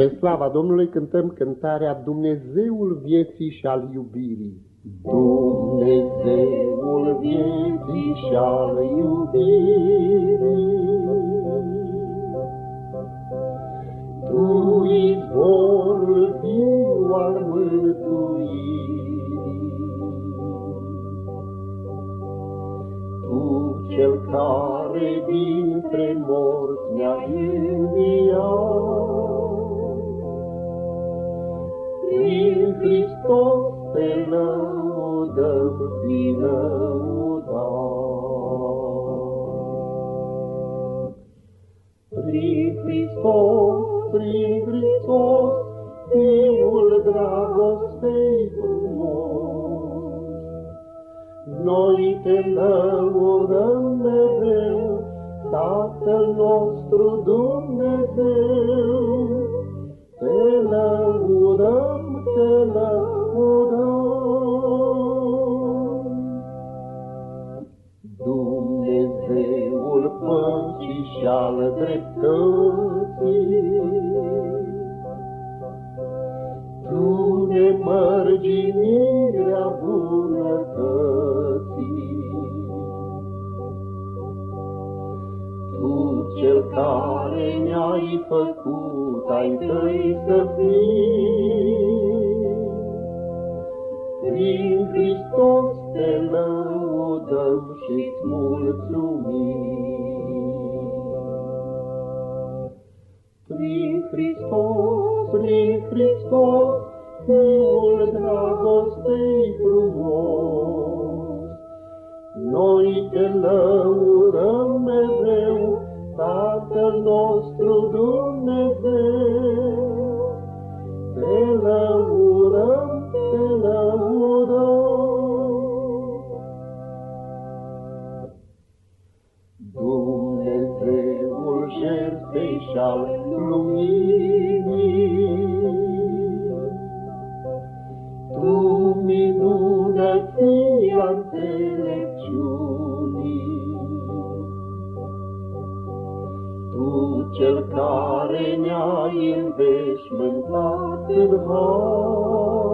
Spre slava Domnului cântăm cântarea Dumnezeul vieții și al iubirii. Dumnezeul vieții și al iubirii, Tu izvorul viu al mântuirii, Tu cel care dintre morți ne-ai înviat, prin Hristos te lăudăm, fi lăudat. Prin Hristos, prin Hristos, Fiul dragostei frumos, Noi te lăudăm mereu, Tatăl nostru Dumnezeu, Te lăudăm te lăudăm. Dumnezeul păcii și al dreptății, Tu ne mărginirea bunătății. Tu cel care ne-ai făcut ai tăi să fii, lăudăm și-ți mulțumim. Prin Hristos, prin Hristos, Fiul dragostei frumos, Noi te lăudăm mereu, Tatăl nostru Dumnezeu, jertfei și-al luminii, Tu minunăția înțelepciunii, Tu cel care ne-ai înveșmântat în har,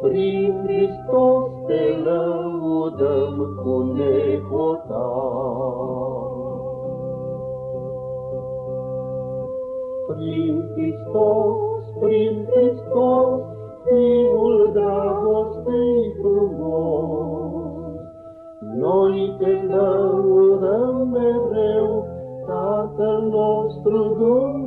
prin Hristos te lăudăm cu nehotar. Prin Hristos, prin Hristos, Fiul dragostei frumos, Noi te lăudăm mereu, Tatăl nostru Dumnezeu,